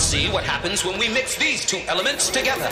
see what happens when we mix these two elements together.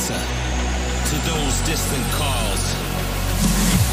Answer to those distant calls.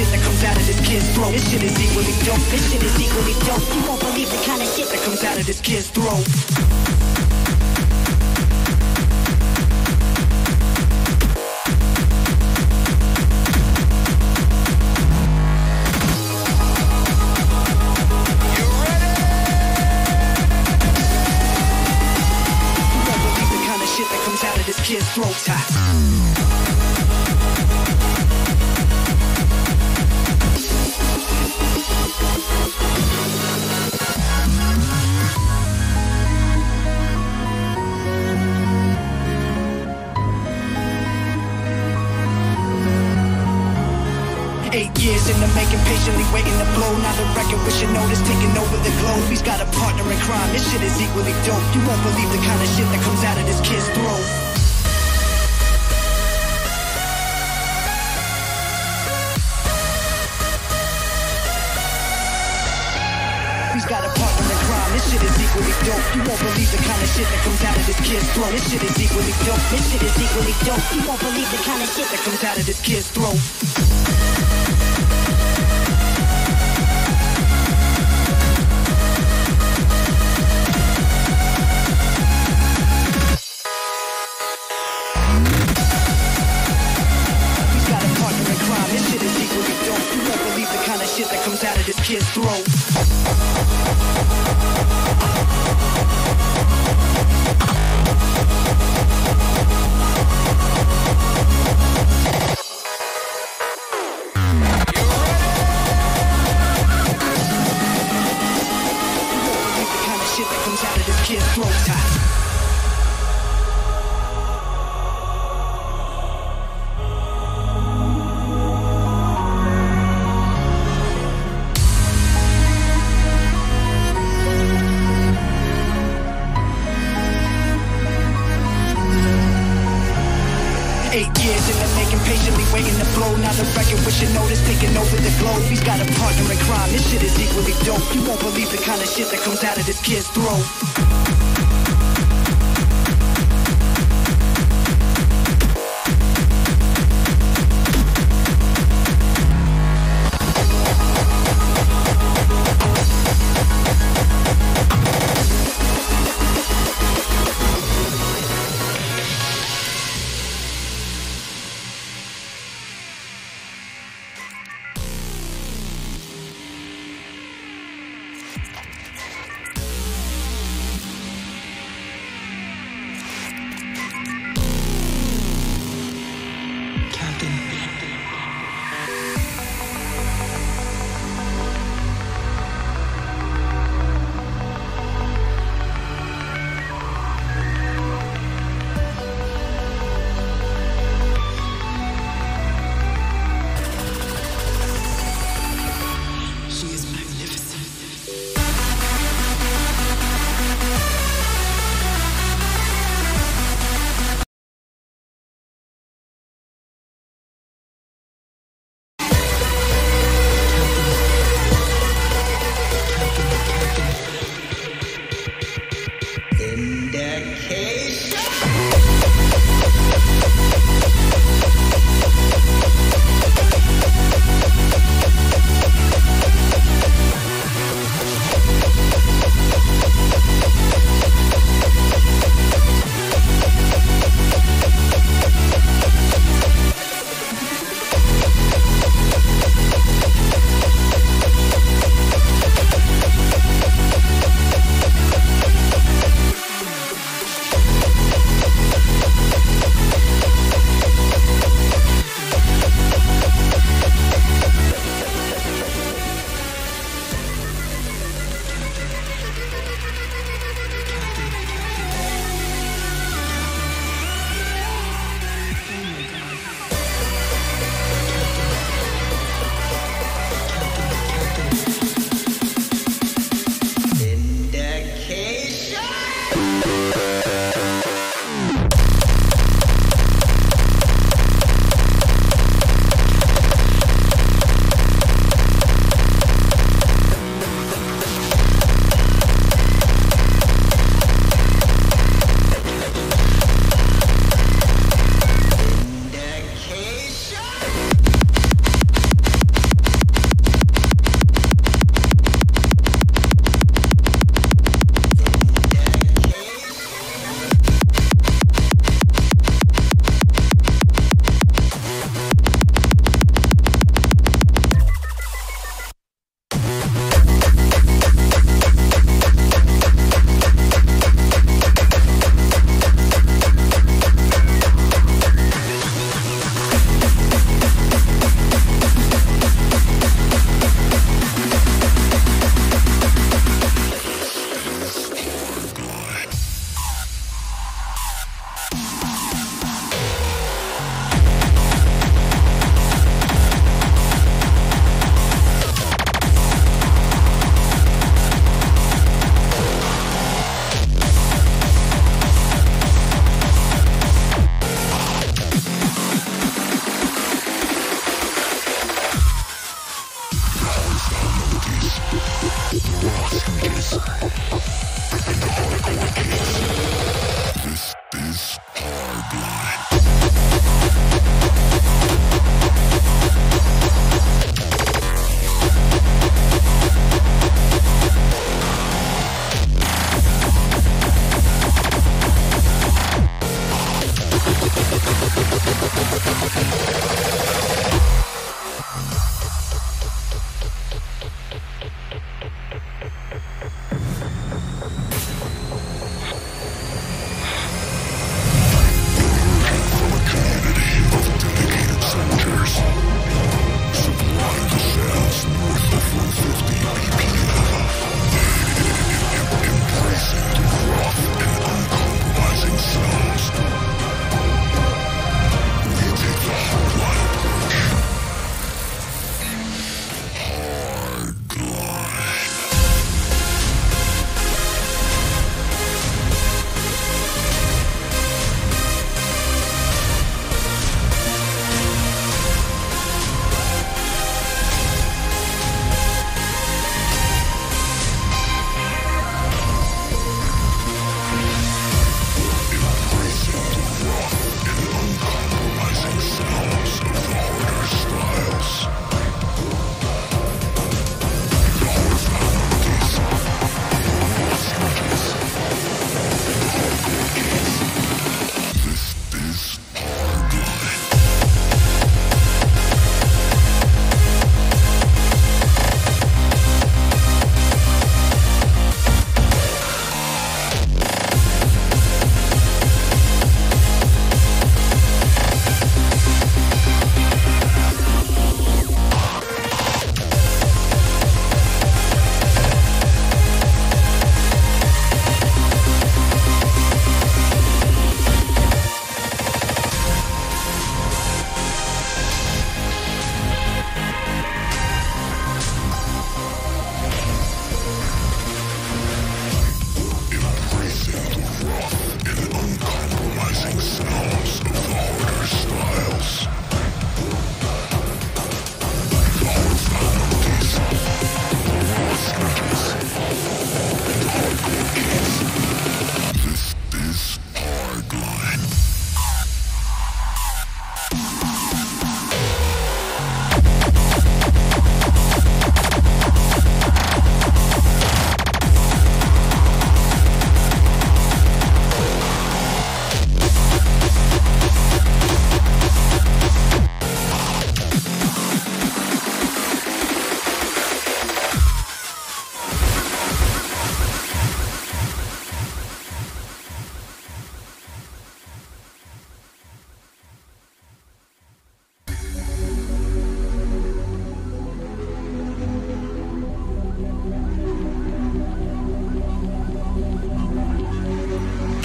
Shit that comes out of this kid's throat. This shit is equally dope. This shit is equally dope. You won't believe the kind of shit that comes out of this kid's throat. Equally dope. You won't believe the kind of shit that comes out of this kid's throat. He's got a partner in crime. This shit is equally dope. You won't believe the kind of shit that comes out of this kid's throat. This shit is equally dope. This shit is equally dope. You won't believe the kind of shit that comes out of this kid's throat. Shit that comes out of this kid's throat. Out of this kid's throat.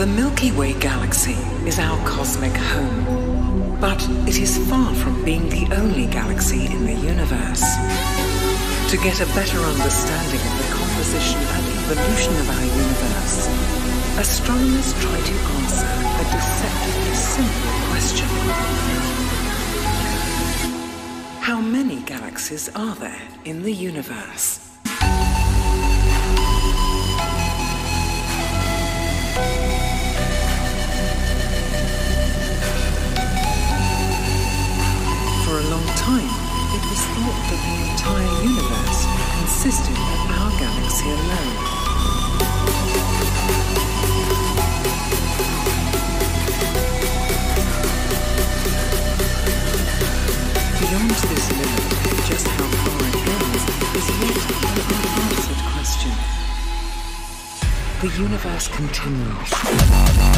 The Milky Way galaxy is our cosmic home, but it is far from being the only galaxy in the universe. To get a better understanding of the composition and evolution of our universe, astronomers try to answer a deceptively simple question. How many galaxies are there in the universe? Entire universe consisted of our galaxy alone. Beyond this limit, just how far it goes is yet an unanswered question. The universe continues.